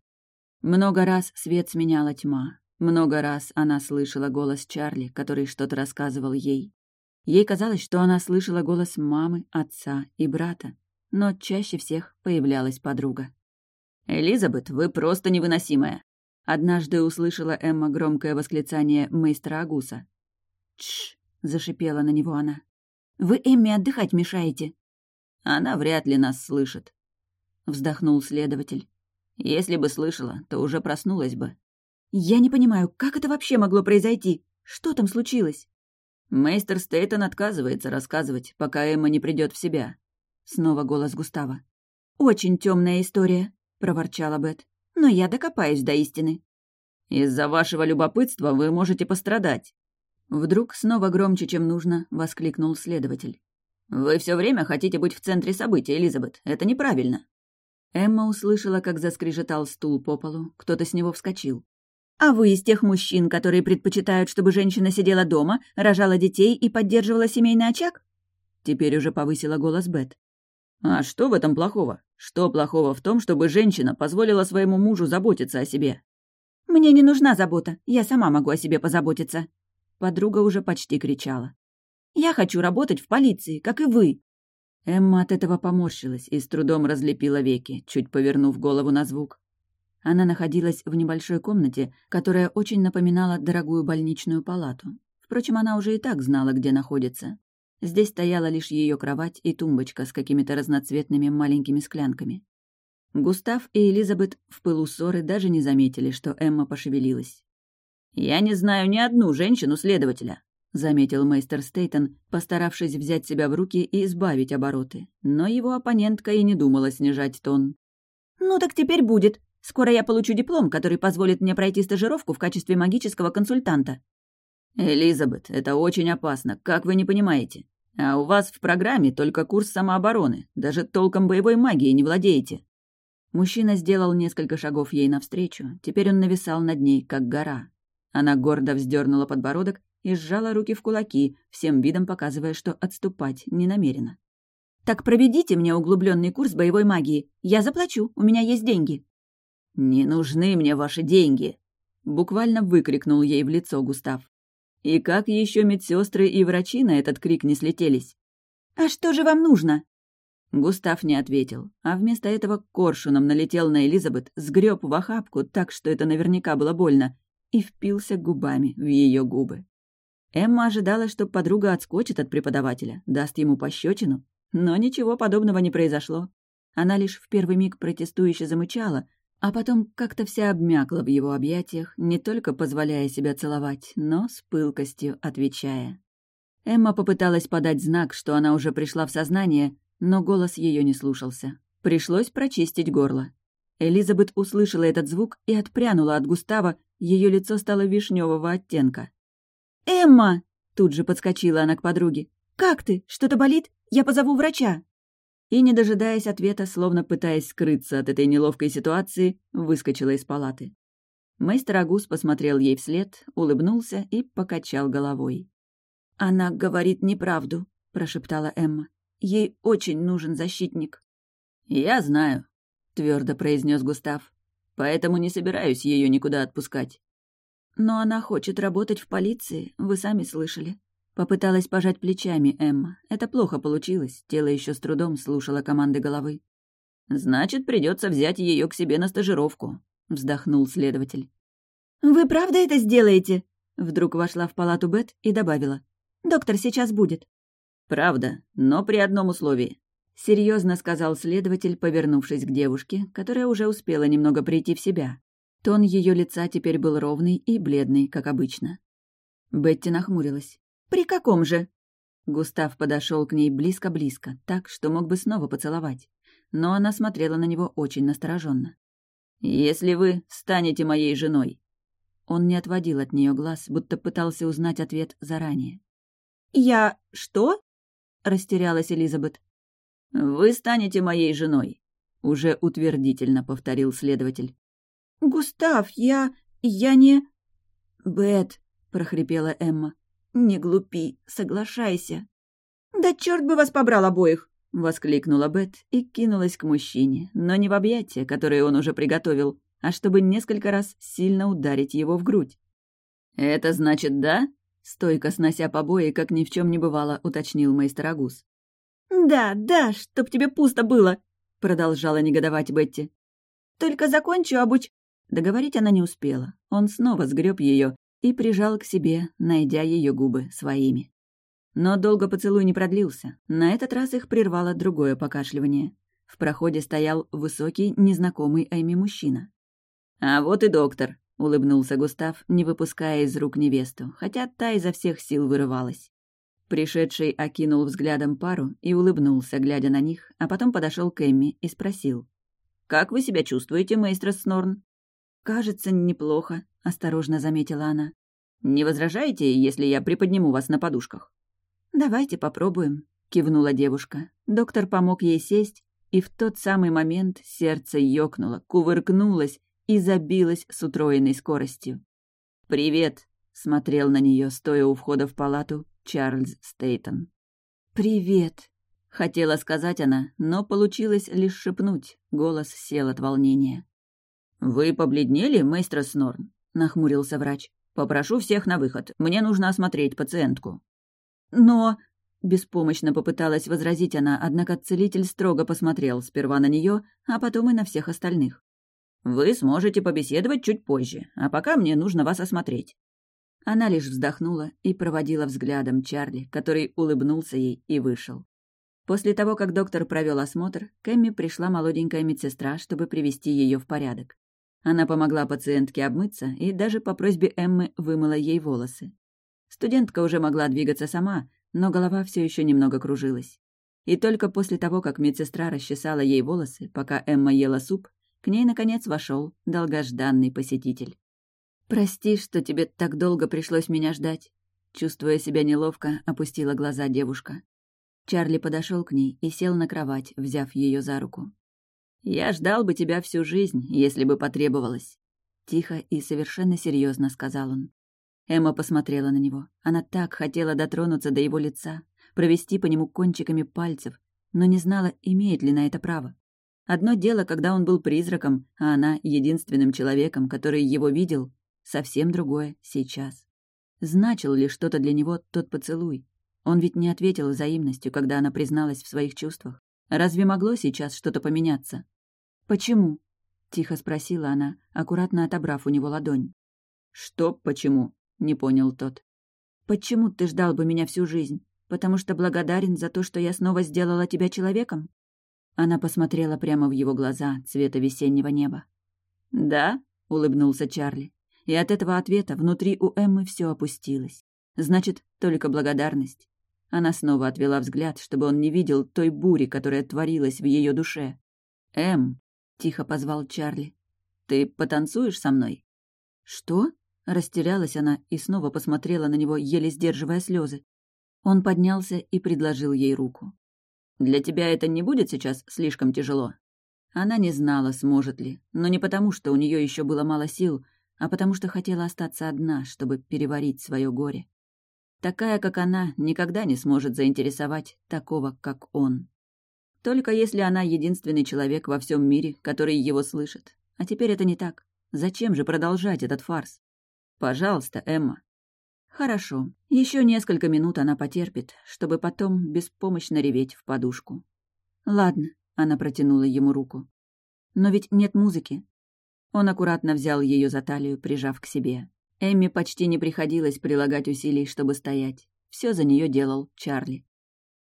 Много раз свет сменяла тьма. Много раз она слышала голос Чарли, который что-то рассказывал ей. Ей казалось, что она слышала голос мамы, отца и брата, но чаще всех появлялась подруга. «Элизабет, вы просто невыносимая!» Однажды услышала Эмма громкое восклицание мейстера Агуса. «Тш!» — зашипела на него она. «Вы Эмме отдыхать мешаете». «Она вряд ли нас слышит», — вздохнул следователь. «Если бы слышала, то уже проснулась бы». «Я не понимаю, как это вообще могло произойти? Что там случилось?» Мейстер Стейтон отказывается рассказывать, пока Эмма не придет в себя. Снова голос Густава. «Очень темная история», — проворчала Бет но я докопаюсь до истины. Из-за вашего любопытства вы можете пострадать. Вдруг снова громче, чем нужно, воскликнул следователь. Вы все время хотите быть в центре событий, Элизабет. Это неправильно. Эмма услышала, как заскрежетал стул по полу, кто-то с него вскочил. «А вы из тех мужчин, которые предпочитают, чтобы женщина сидела дома, рожала детей и поддерживала семейный очаг?» Теперь уже повысила голос Бет. «А что в этом плохого? Что плохого в том, чтобы женщина позволила своему мужу заботиться о себе? «Мне не нужна забота, я сама могу о себе позаботиться». Подруга уже почти кричала. «Я хочу работать в полиции, как и вы». Эмма от этого поморщилась и с трудом разлепила веки, чуть повернув голову на звук. Она находилась в небольшой комнате, которая очень напоминала дорогую больничную палату. Впрочем, она уже и так знала, где находится. Здесь стояла лишь ее кровать и тумбочка с какими-то разноцветными маленькими склянками. Густав и Элизабет в пылу ссоры даже не заметили, что Эмма пошевелилась. «Я не знаю ни одну женщину-следователя», — заметил мейстер Стейтон, постаравшись взять себя в руки и избавить обороты. Но его оппонентка и не думала снижать тон. «Ну так теперь будет. Скоро я получу диплом, который позволит мне пройти стажировку в качестве магического консультанта. «Элизабет, это очень опасно, как вы не понимаете? А у вас в программе только курс самообороны, даже толком боевой магией не владеете». Мужчина сделал несколько шагов ей навстречу, теперь он нависал над ней, как гора. Она гордо вздернула подбородок и сжала руки в кулаки, всем видом показывая, что отступать не намерена. «Так проведите мне углубленный курс боевой магии. Я заплачу, у меня есть деньги». «Не нужны мне ваши деньги!» — буквально выкрикнул ей в лицо Густав. И как еще медсестры и врачи на этот крик не слетелись? «А что же вам нужно?» Густав не ответил, а вместо этого коршуном налетел на Элизабет, сгреб в охапку так, что это наверняка было больно, и впился губами в ее губы. Эмма ожидала, что подруга отскочит от преподавателя, даст ему пощечину, но ничего подобного не произошло. Она лишь в первый миг протестующе замычала, а потом как-то вся обмякла в его объятиях, не только позволяя себя целовать, но с пылкостью отвечая. Эмма попыталась подать знак, что она уже пришла в сознание, но голос ее не слушался. Пришлось прочистить горло. Элизабет услышала этот звук и отпрянула от Густава, ее лицо стало вишневого оттенка. «Эмма!» — тут же подскочила она к подруге. «Как ты? Что-то болит? Я позову врача!» И, не дожидаясь ответа, словно пытаясь скрыться от этой неловкой ситуации, выскочила из палаты. Мейстер Агус посмотрел ей вслед, улыбнулся и покачал головой. «Она говорит неправду», — прошептала Эмма. «Ей очень нужен защитник». «Я знаю», — твердо произнес Густав. «Поэтому не собираюсь ее никуда отпускать». «Но она хочет работать в полиции, вы сами слышали», Попыталась пожать плечами Эмма. Это плохо получилось, тело еще с трудом слушало команды головы. «Значит, придется взять ее к себе на стажировку», — вздохнул следователь. «Вы правда это сделаете?» Вдруг вошла в палату Бет и добавила. «Доктор сейчас будет». «Правда, но при одном условии». Серьезно сказал следователь, повернувшись к девушке, которая уже успела немного прийти в себя. Тон ее лица теперь был ровный и бледный, как обычно. Бетти нахмурилась. «При каком же?» Густав подошел к ней близко-близко, так, что мог бы снова поцеловать. Но она смотрела на него очень настороженно. «Если вы станете моей женой». Он не отводил от нее глаз, будто пытался узнать ответ заранее. «Я... что?» — растерялась Элизабет. «Вы станете моей женой», — уже утвердительно повторил следователь. «Густав, я... я не...» «Бет», — прохрипела Эмма, — «не глупи, соглашайся». «Да черт бы вас побрал обоих!» — воскликнула Бет и кинулась к мужчине, но не в объятия, которые он уже приготовил, а чтобы несколько раз сильно ударить его в грудь. «Это значит да?» — стойко снося побои, как ни в чем не бывало, уточнил мейстер Агус. «Да, да, чтоб тебе пусто было!» — продолжала негодовать Бетти. «Только закончу обуч...» Договорить она не успела. Он снова сгреб ее и прижал к себе, найдя ее губы своими. Но долго поцелуй не продлился. На этот раз их прервало другое покашливание. В проходе стоял высокий, незнакомый Эми мужчина. «А вот и доктор», — улыбнулся Густав, не выпуская из рук невесту, хотя та изо всех сил вырывалась. Пришедший окинул взглядом пару и улыбнулся, глядя на них, а потом подошел к Эмми и спросил. «Как вы себя чувствуете, мейстер Снорн?» «Кажется, неплохо», — осторожно заметила она. «Не возражаете, если я приподниму вас на подушках?» «Давайте попробуем», — кивнула девушка. Доктор помог ей сесть, и в тот самый момент сердце ёкнуло, кувыркнулось и забилось с утроенной скоростью. «Привет», — смотрел на нее, стоя у входа в палату, Чарльз Стейтон. «Привет», — хотела сказать она, но получилось лишь шепнуть, голос сел от волнения. «Вы побледнели, мейстер Снорн?» — нахмурился врач. «Попрошу всех на выход. Мне нужно осмотреть пациентку». «Но...» — беспомощно попыталась возразить она, однако целитель строго посмотрел сперва на нее, а потом и на всех остальных. «Вы сможете побеседовать чуть позже, а пока мне нужно вас осмотреть». Она лишь вздохнула и проводила взглядом Чарли, который улыбнулся ей и вышел. После того, как доктор провел осмотр, к Эмми пришла молоденькая медсестра, чтобы привести ее в порядок. Она помогла пациентке обмыться и даже по просьбе Эммы вымыла ей волосы. Студентка уже могла двигаться сама, но голова все еще немного кружилась. И только после того, как медсестра расчесала ей волосы, пока Эмма ела суп, к ней, наконец, вошел долгожданный посетитель. «Прости, что тебе так долго пришлось меня ждать», чувствуя себя неловко, опустила глаза девушка. Чарли подошел к ней и сел на кровать, взяв ее за руку. «Я ждал бы тебя всю жизнь, если бы потребовалось», — тихо и совершенно серьезно сказал он. Эмма посмотрела на него. Она так хотела дотронуться до его лица, провести по нему кончиками пальцев, но не знала, имеет ли на это право. Одно дело, когда он был призраком, а она — единственным человеком, который его видел, совсем другое сейчас. Значил ли что-то для него тот поцелуй? Он ведь не ответил взаимностью, когда она призналась в своих чувствах. Разве могло сейчас что-то поменяться? «Почему?» — тихо спросила она, аккуратно отобрав у него ладонь. «Что почему?» — не понял тот. «Почему ты ждал бы меня всю жизнь? Потому что благодарен за то, что я снова сделала тебя человеком?» Она посмотрела прямо в его глаза цвета весеннего неба. «Да?» — улыбнулся Чарли. И от этого ответа внутри у Эммы все опустилось. Значит, только благодарность. Она снова отвела взгляд, чтобы он не видел той бури, которая творилась в ее душе. «Эм», — тихо позвал Чарли, — «ты потанцуешь со мной?» «Что?» — растерялась она и снова посмотрела на него, еле сдерживая слезы. Он поднялся и предложил ей руку. «Для тебя это не будет сейчас слишком тяжело?» Она не знала, сможет ли, но не потому, что у нее еще было мало сил, а потому что хотела остаться одна, чтобы переварить свое горе. Такая, как она, никогда не сможет заинтересовать такого, как он. Только если она единственный человек во всем мире, который его слышит. А теперь это не так. Зачем же продолжать этот фарс? Пожалуйста, Эмма. Хорошо. Еще несколько минут она потерпит, чтобы потом беспомощно реветь в подушку. Ладно, она протянула ему руку. Но ведь нет музыки. Он аккуратно взял ее за талию, прижав к себе. Эмми почти не приходилось прилагать усилий, чтобы стоять. Все за нее делал Чарли.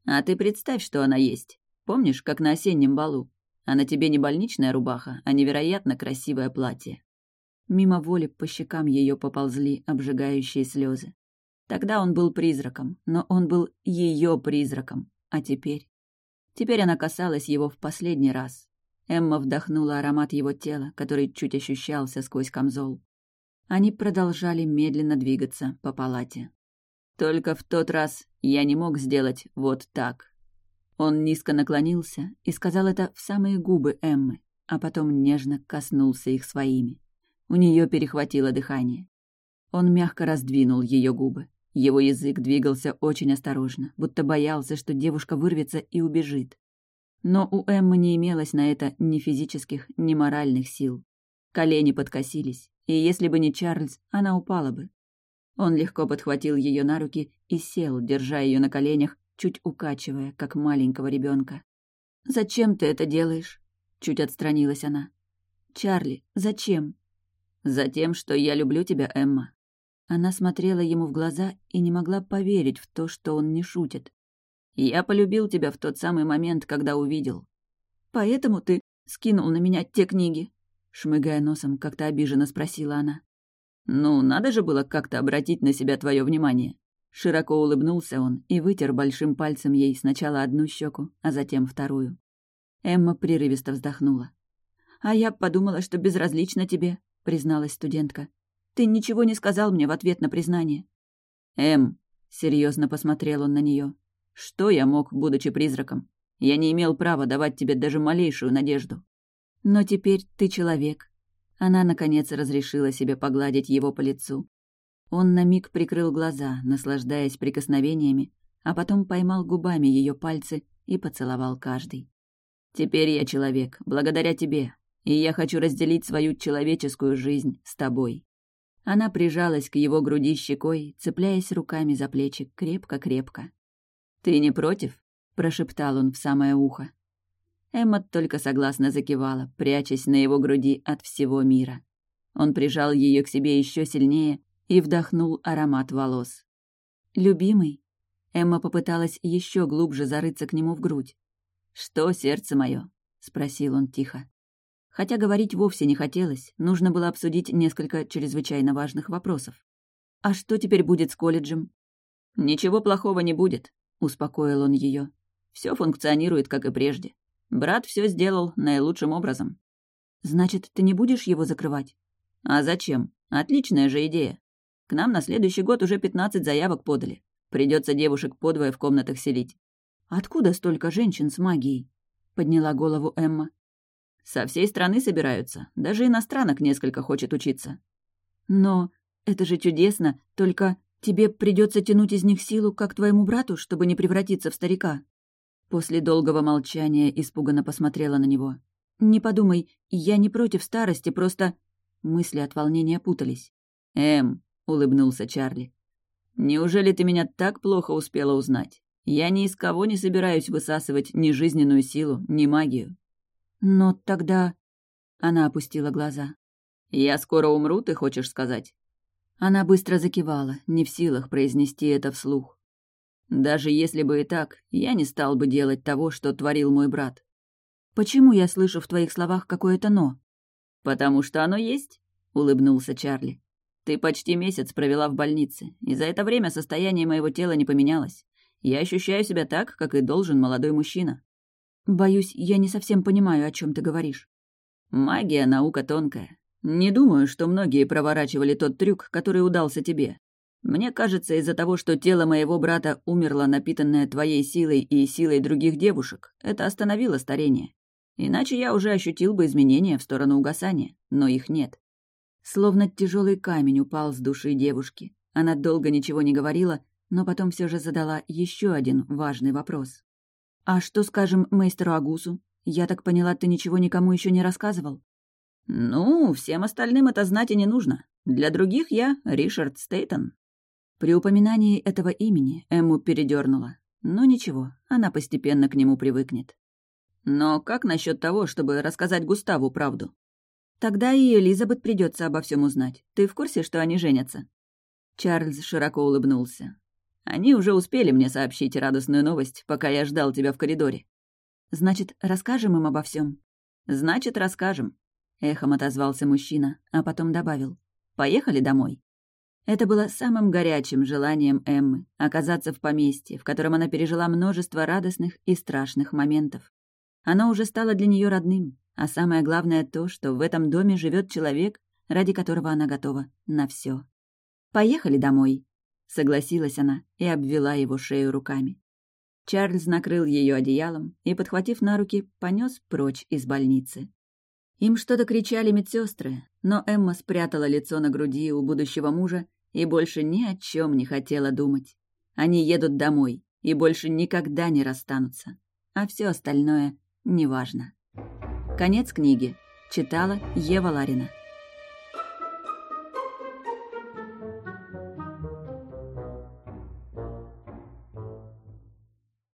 «А ты представь, что она есть. Помнишь, как на осеннем балу? А на тебе не больничная рубаха, а невероятно красивое платье». Мимо воли по щекам ее поползли обжигающие слезы. Тогда он был призраком, но он был ее призраком. А теперь? Теперь она касалась его в последний раз. Эмма вдохнула аромат его тела, который чуть ощущался сквозь камзол. Они продолжали медленно двигаться по палате. Только в тот раз я не мог сделать вот так. Он низко наклонился и сказал это в самые губы Эммы, а потом нежно коснулся их своими. У нее перехватило дыхание. Он мягко раздвинул ее губы. Его язык двигался очень осторожно, будто боялся, что девушка вырвется и убежит. Но у Эммы не имелось на это ни физических, ни моральных сил. Колени подкосились, и если бы не Чарльз, она упала бы. Он легко подхватил ее на руки и сел, держа ее на коленях, чуть укачивая, как маленького ребенка. «Зачем ты это делаешь?» Чуть отстранилась она. «Чарли, зачем?» «Затем, что я люблю тебя, Эмма». Она смотрела ему в глаза и не могла поверить в то, что он не шутит. «Я полюбил тебя в тот самый момент, когда увидел». «Поэтому ты скинул на меня те книги?» Шмыгая носом, как-то обиженно спросила она. «Ну, надо же было как-то обратить на себя твое внимание». Широко улыбнулся он и вытер большим пальцем ей сначала одну щеку, а затем вторую. Эмма прерывисто вздохнула. «А я подумала, что безразлично тебе», — призналась студентка. «Ты ничего не сказал мне в ответ на признание». «Эм», — серьезно посмотрел он на нее, — «что я мог, будучи призраком? Я не имел права давать тебе даже малейшую надежду». «Но теперь ты человек». Она, наконец, разрешила себе погладить его по лицу. Он на миг прикрыл глаза, наслаждаясь прикосновениями, а потом поймал губами ее пальцы и поцеловал каждый. «Теперь я человек, благодаря тебе, и я хочу разделить свою человеческую жизнь с тобой». Она прижалась к его груди щекой, цепляясь руками за плечи крепко-крепко. «Ты не против?» — прошептал он в самое ухо. Эмма только согласно закивала, прячась на его груди от всего мира. Он прижал ее к себе еще сильнее и вдохнул аромат волос. «Любимый?» Эмма попыталась еще глубже зарыться к нему в грудь. «Что, сердце мое?» — спросил он тихо. Хотя говорить вовсе не хотелось, нужно было обсудить несколько чрезвычайно важных вопросов. «А что теперь будет с колледжем?» «Ничего плохого не будет», — успокоил он ее. Все функционирует, как и прежде. Брат все сделал наилучшим образом». «Значит, ты не будешь его закрывать?» «А зачем? Отличная же идея. К нам на следующий год уже пятнадцать заявок подали. Придется девушек подвое в комнатах селить». «Откуда столько женщин с магией?» — подняла голову Эмма. «Со всей страны собираются. Даже иностранок несколько хочет учиться». «Но это же чудесно, только тебе придется тянуть из них силу, как твоему брату, чтобы не превратиться в старика». После долгого молчания испуганно посмотрела на него. «Не подумай, я не против старости, просто...» Мысли от волнения путались. «Эм», — улыбнулся Чарли, — «неужели ты меня так плохо успела узнать? Я ни из кого не собираюсь высасывать ни жизненную силу, ни магию». «Но тогда...» Она опустила глаза. «Я скоро умру, ты хочешь сказать?» Она быстро закивала, не в силах произнести это вслух. Даже если бы и так, я не стал бы делать того, что творил мой брат. Почему я слышу в твоих словах какое-то «но»? Потому что оно есть, — улыбнулся Чарли. Ты почти месяц провела в больнице, и за это время состояние моего тела не поменялось. Я ощущаю себя так, как и должен молодой мужчина. Боюсь, я не совсем понимаю, о чем ты говоришь. Магия — наука тонкая. Не думаю, что многие проворачивали тот трюк, который удался тебе. Мне кажется, из-за того, что тело моего брата умерло, напитанное твоей силой и силой других девушек, это остановило старение. Иначе я уже ощутил бы изменения в сторону угасания, но их нет. Словно тяжелый камень упал с души девушки. Она долго ничего не говорила, но потом все же задала еще один важный вопрос. «А что скажем мейстеру Агусу? Я так поняла, ты ничего никому еще не рассказывал?» «Ну, всем остальным это знать и не нужно. Для других я Ришард Стейтон». При упоминании этого имени Эмму передернула. Но ничего, она постепенно к нему привыкнет. Но как насчет того, чтобы рассказать Густаву правду? Тогда и Элизабет придется обо всем узнать. Ты в курсе, что они женятся? Чарльз широко улыбнулся. Они уже успели мне сообщить радостную новость, пока я ждал тебя в коридоре. Значит, расскажем им обо всем. Значит, расскажем. Эхом отозвался мужчина, а потом добавил. Поехали домой. Это было самым горячим желанием Эммы — оказаться в поместье, в котором она пережила множество радостных и страшных моментов. Оно уже стало для нее родным, а самое главное то, что в этом доме живет человек, ради которого она готова на все. «Поехали домой», — согласилась она и обвела его шею руками. Чарльз накрыл ее одеялом и, подхватив на руки, понес прочь из больницы. Им что-то кричали медсестры, но Эмма спрятала лицо на груди у будущего мужа и больше ни о чем не хотела думать. Они едут домой и больше никогда не расстанутся, а все остальное неважно. Конец книги. Читала Ева Ларина.